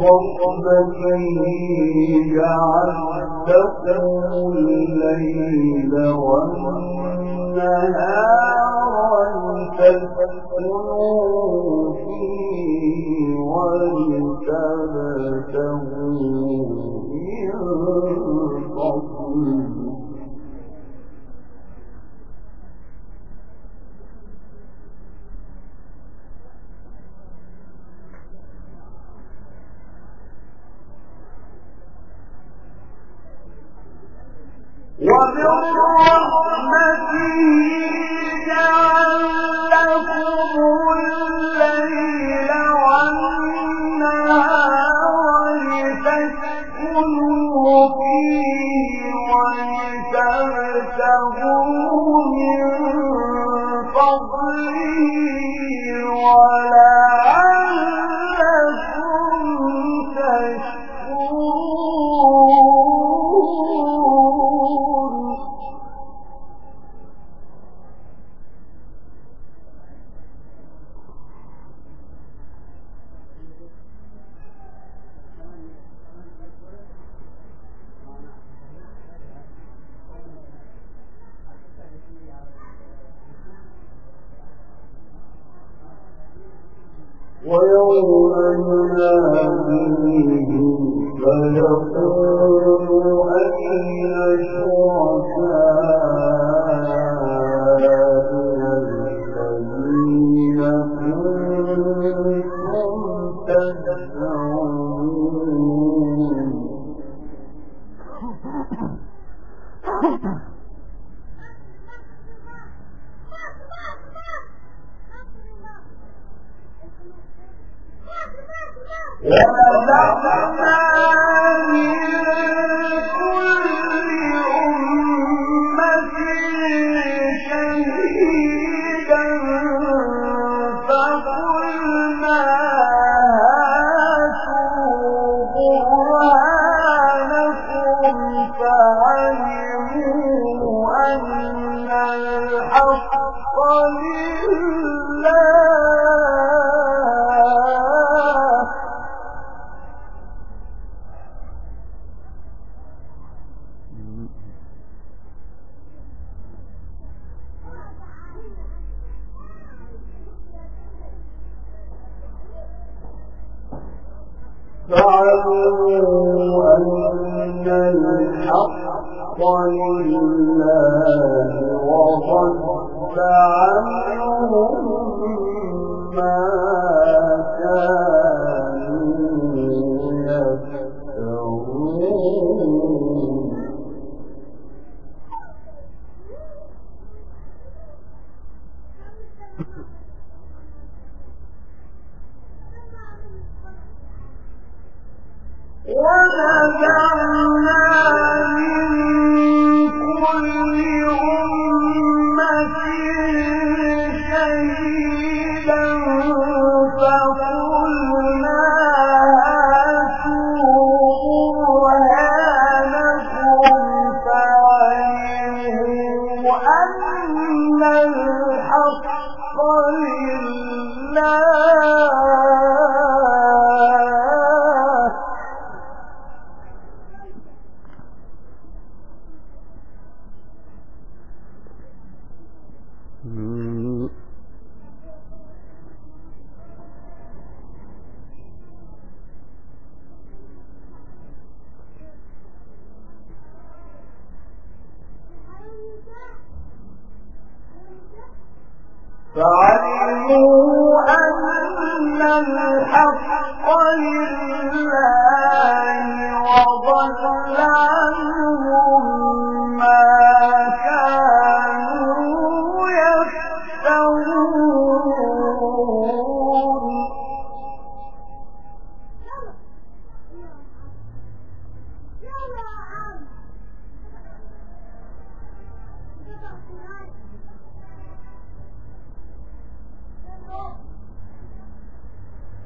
رحمته جعل لكم الليل والنهار لتسكنوا ويوم فاعلموا أن الحق لله وضل عنهم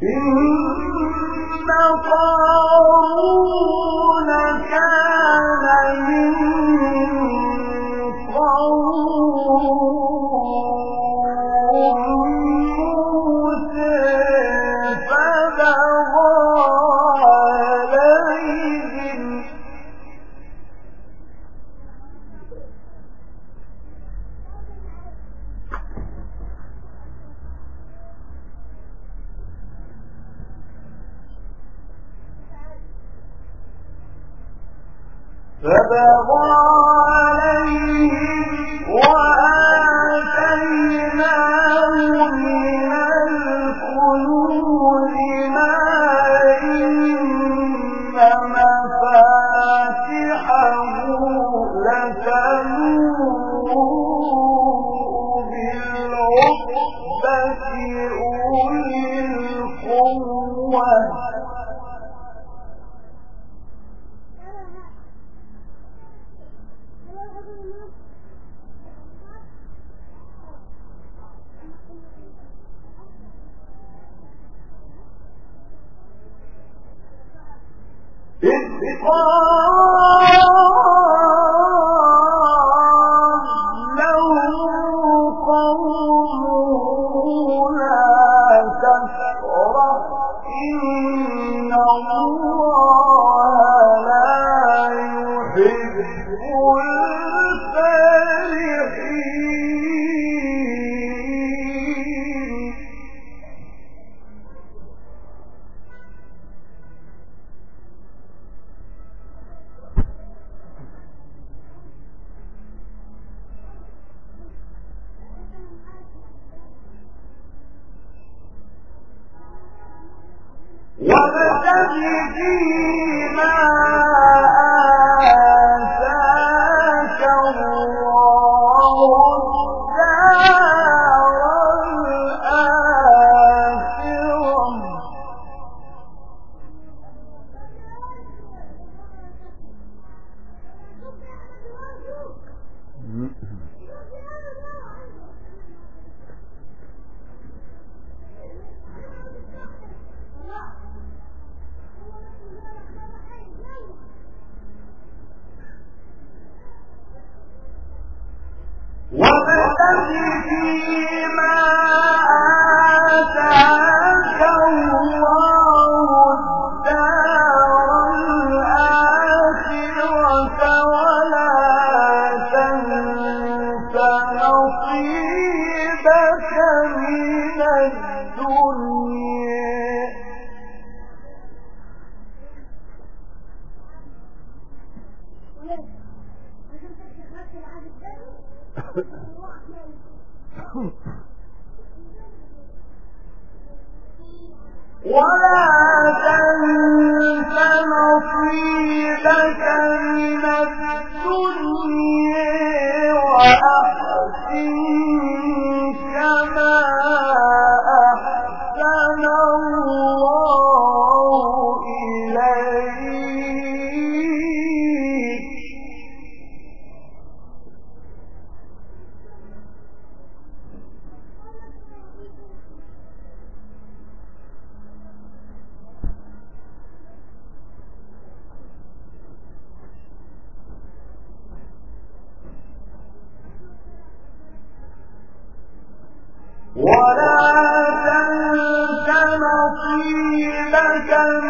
إن وابتغ فيما نصيبك من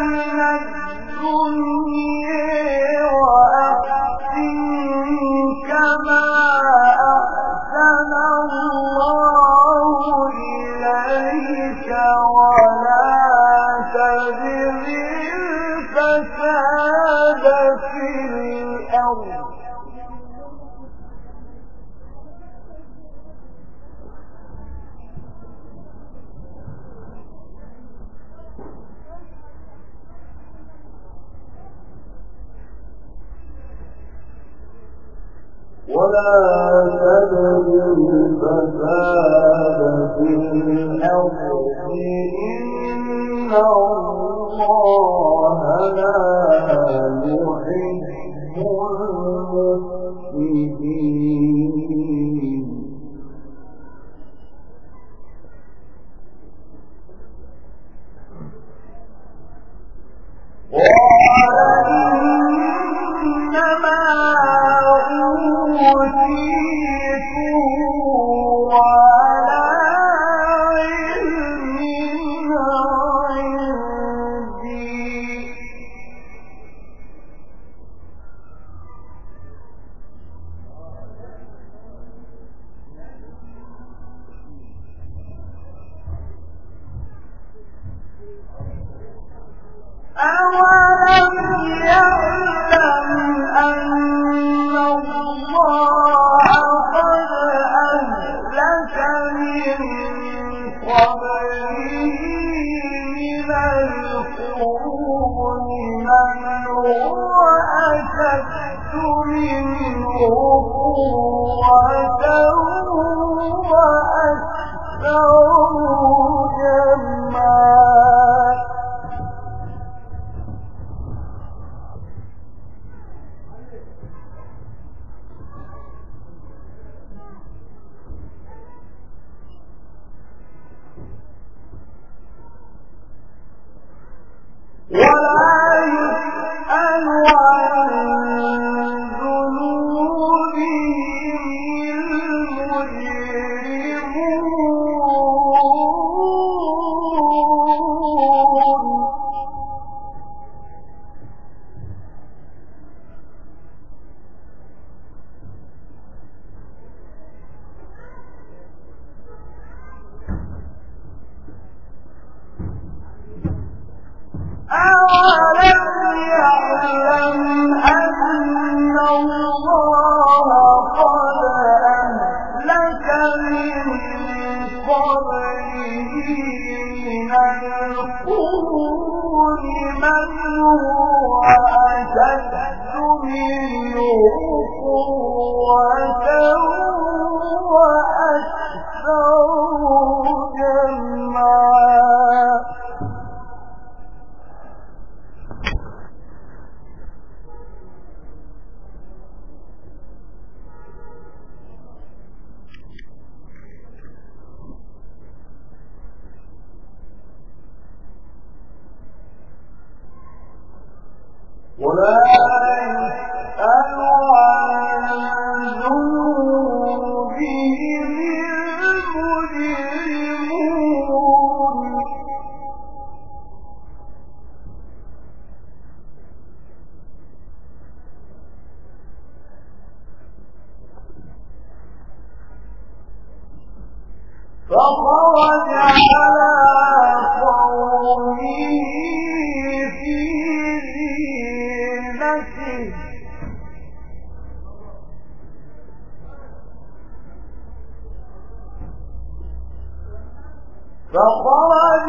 فخرج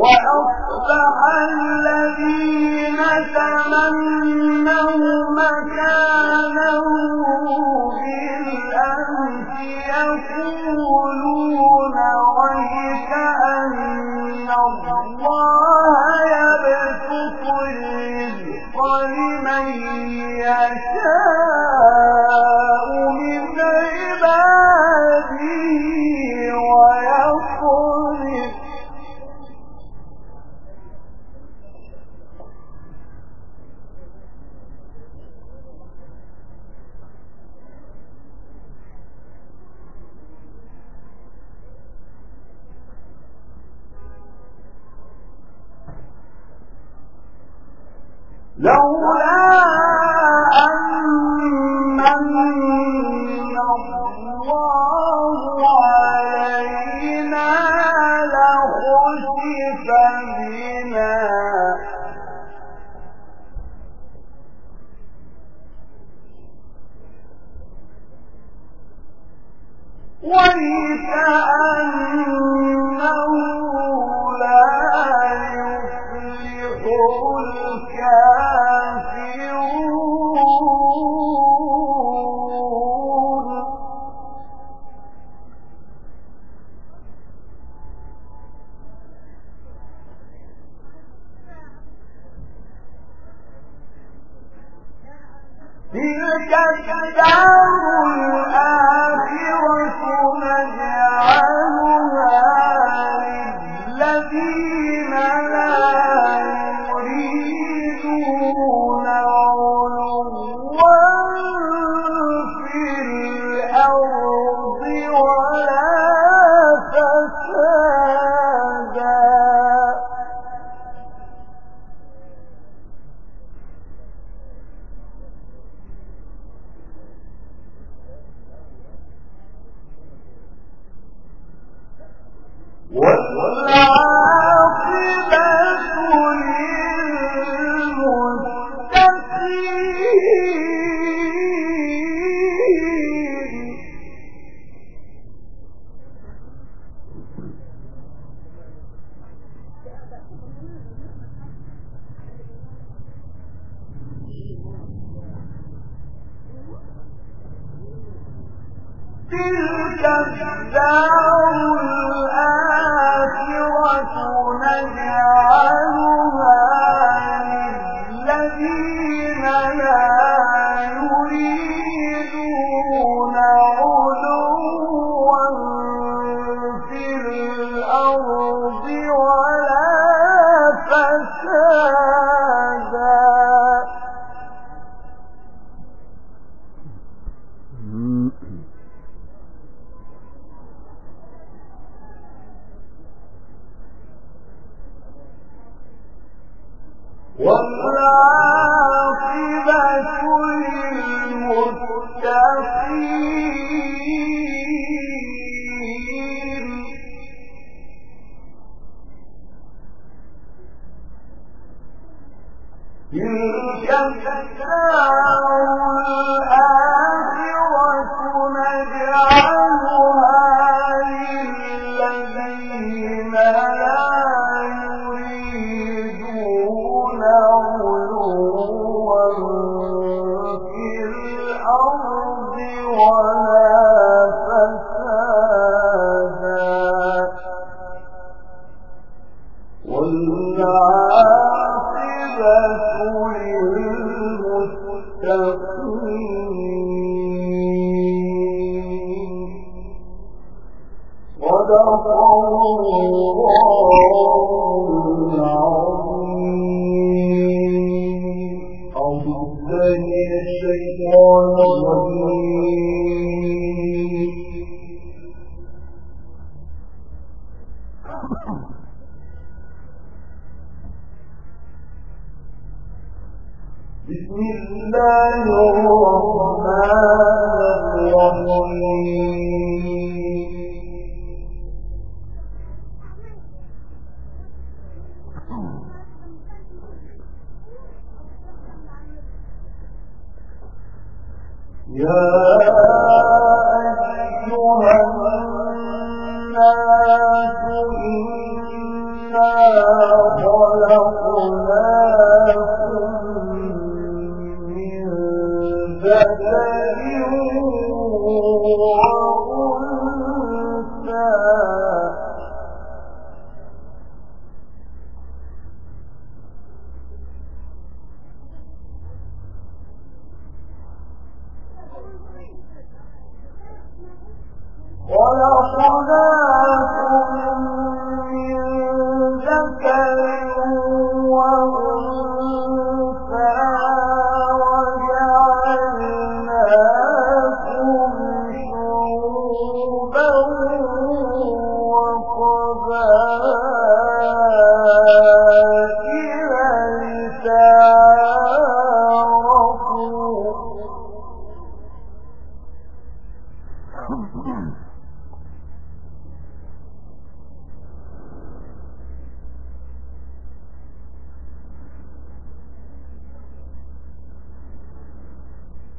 لا يريدون علوا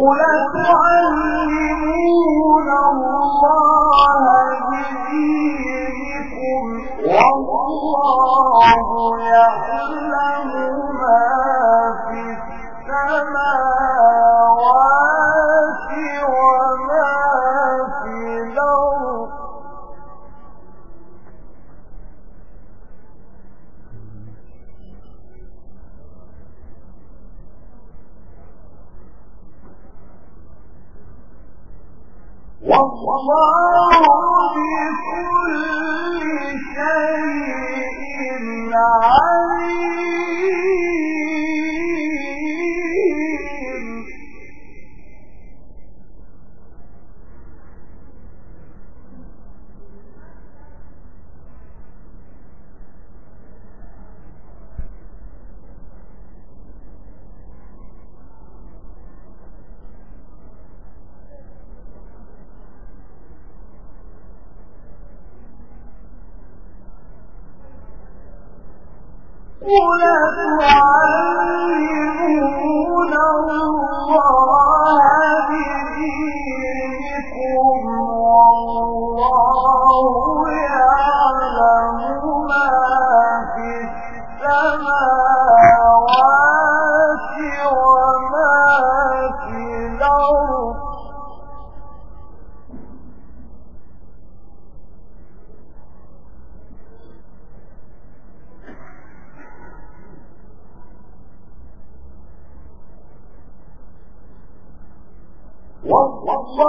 أولى يمنون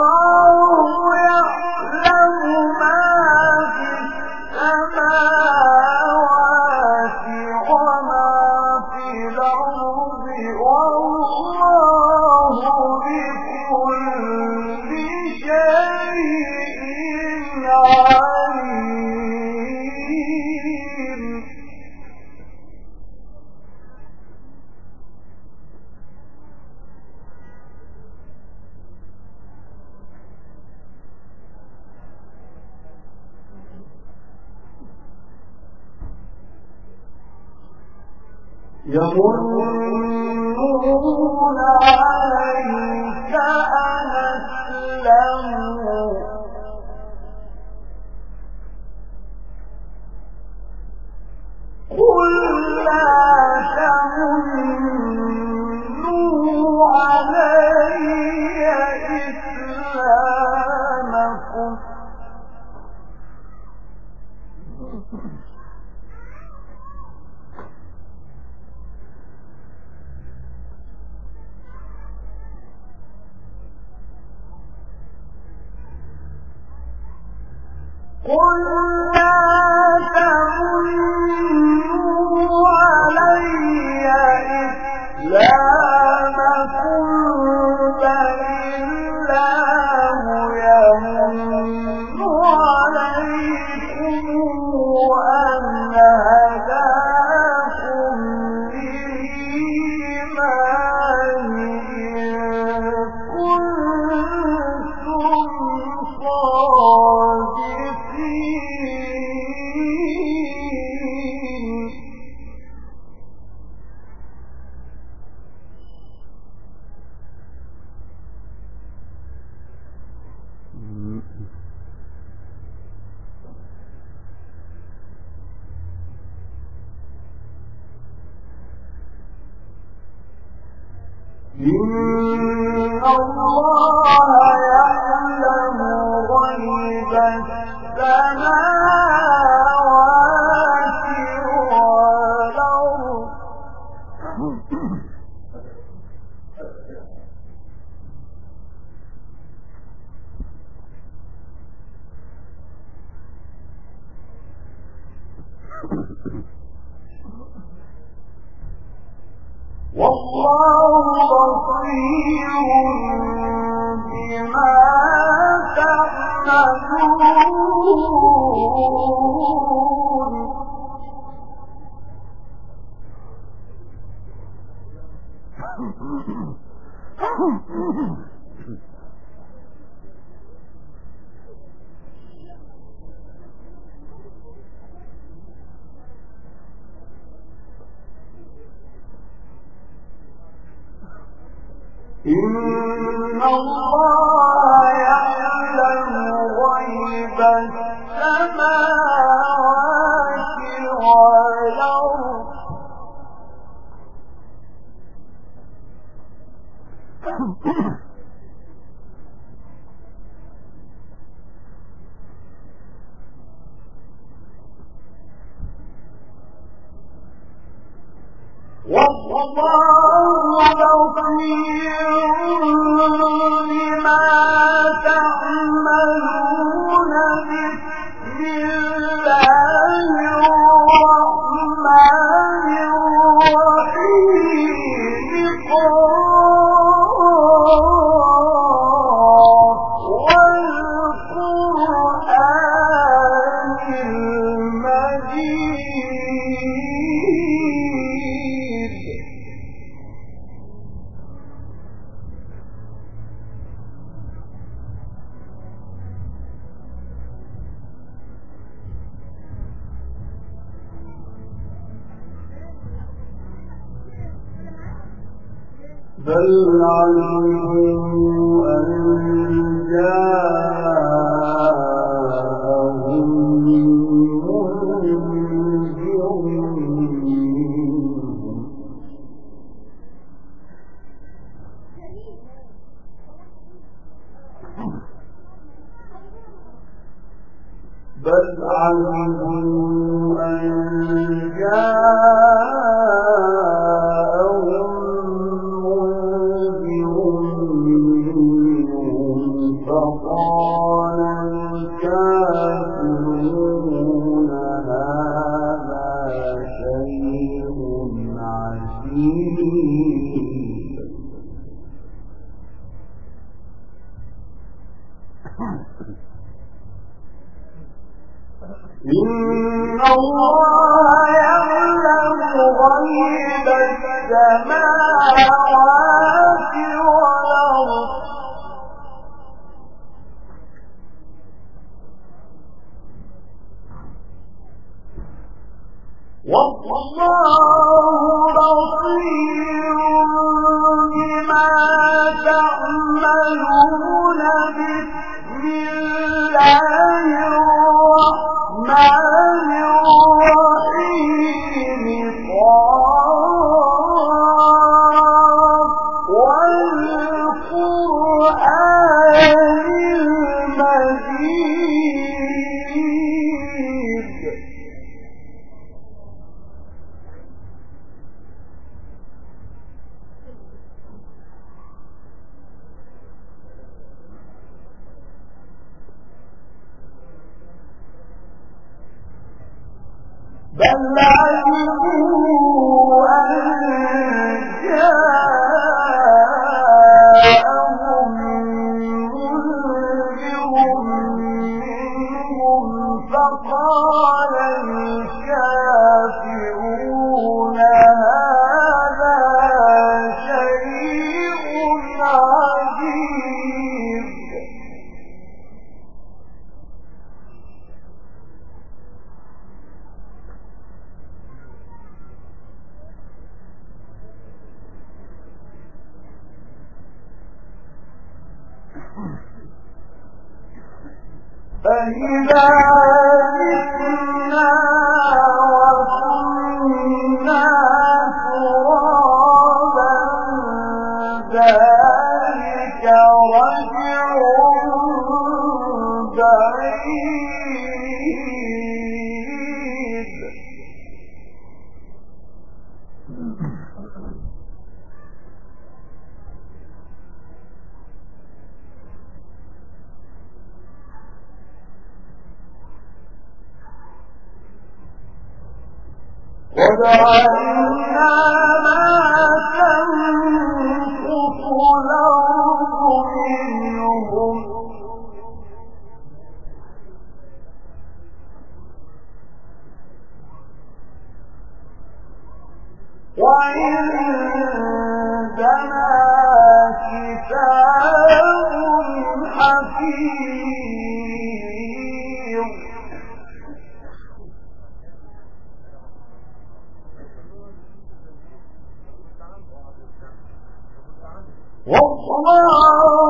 إن بل على والعزيز God. والطعام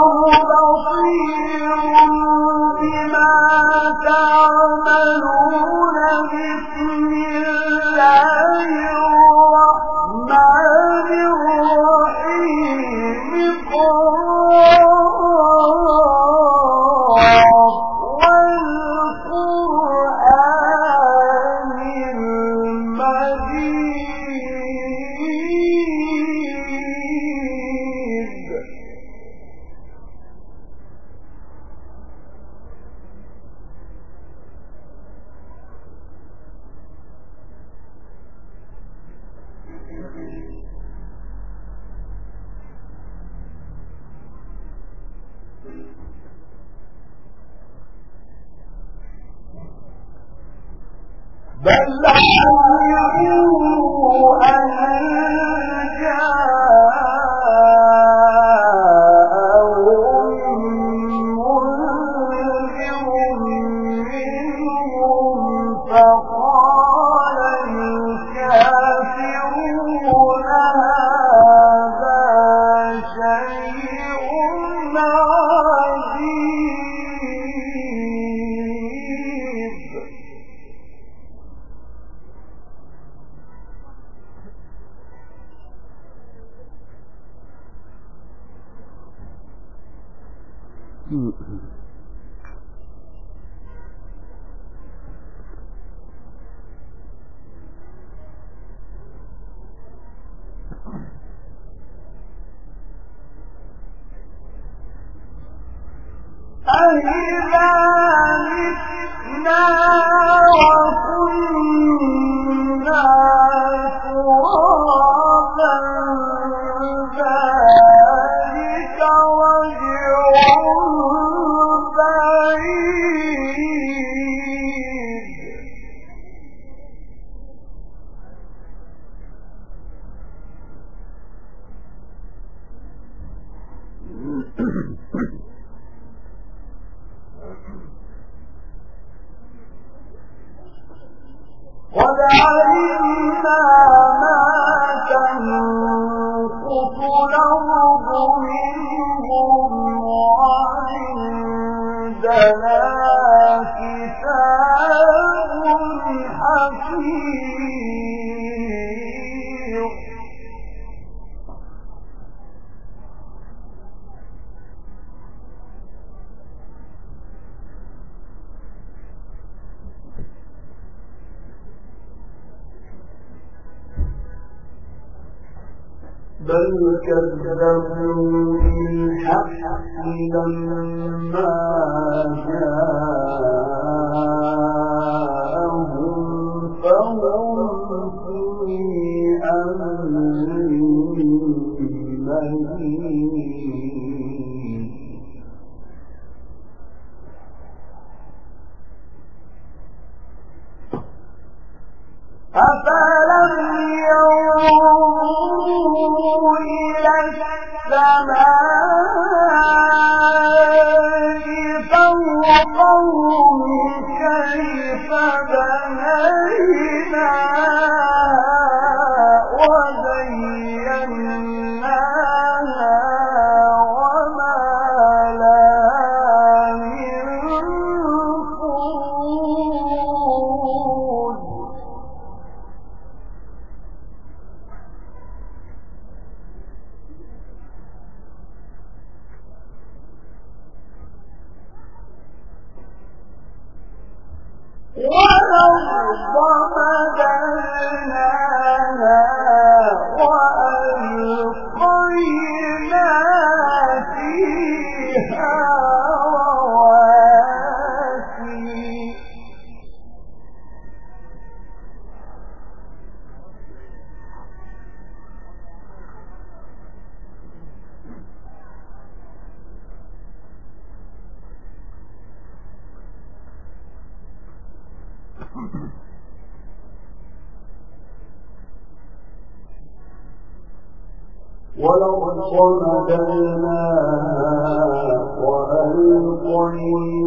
كذبوا بالحق لما والأرض مددناها والأرض مددناها وألقينا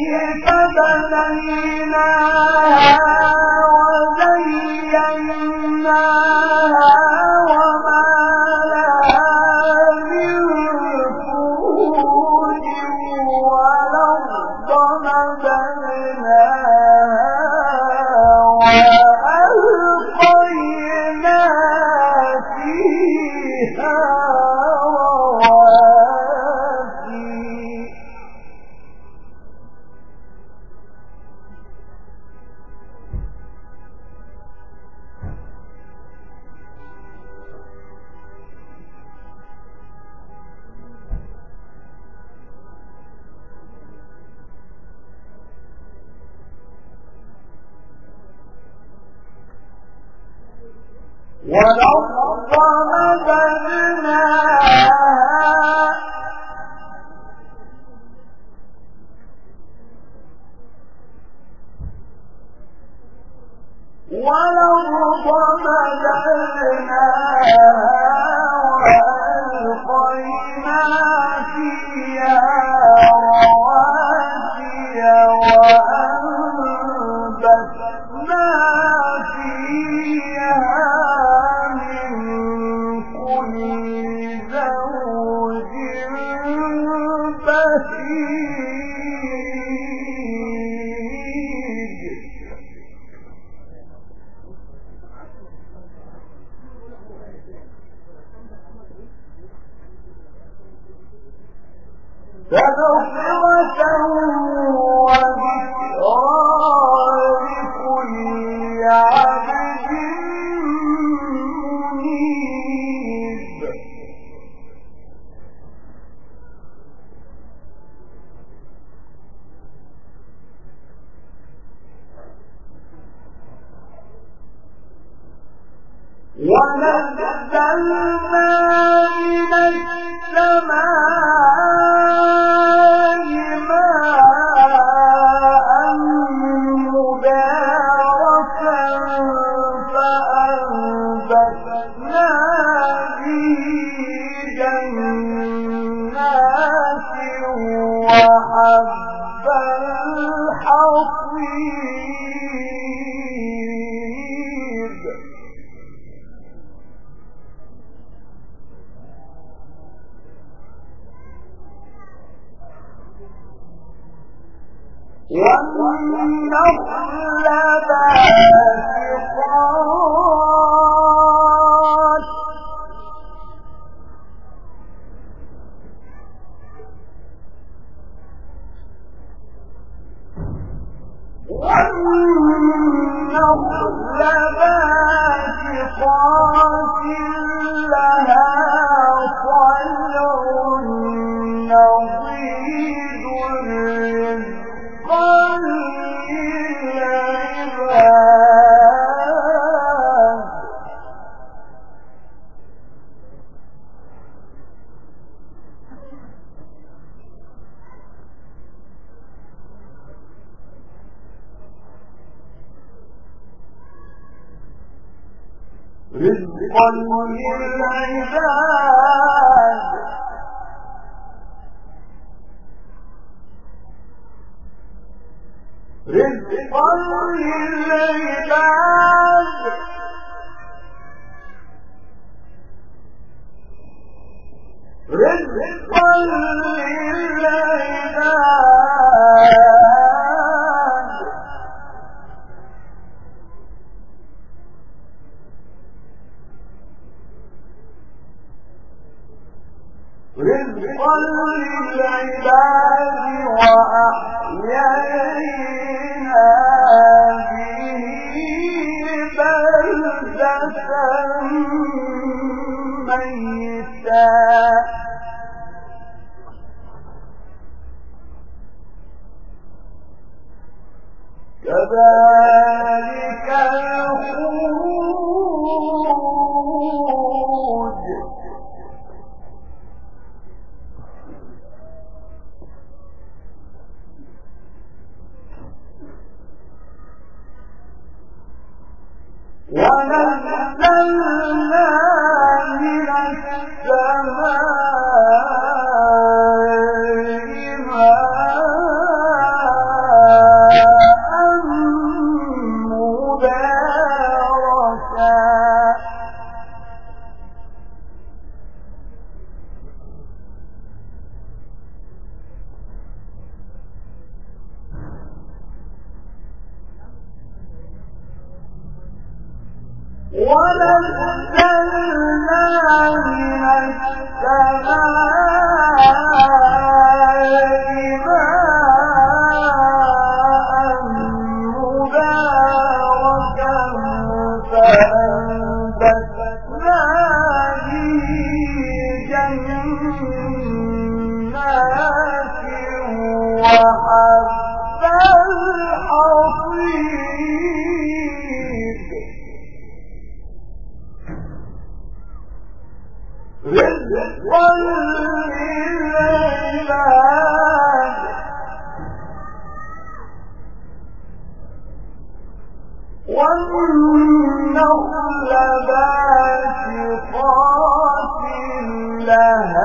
كيف والنخل للعباد. رزقا للعباد. رزقا للعباد. ونزلنا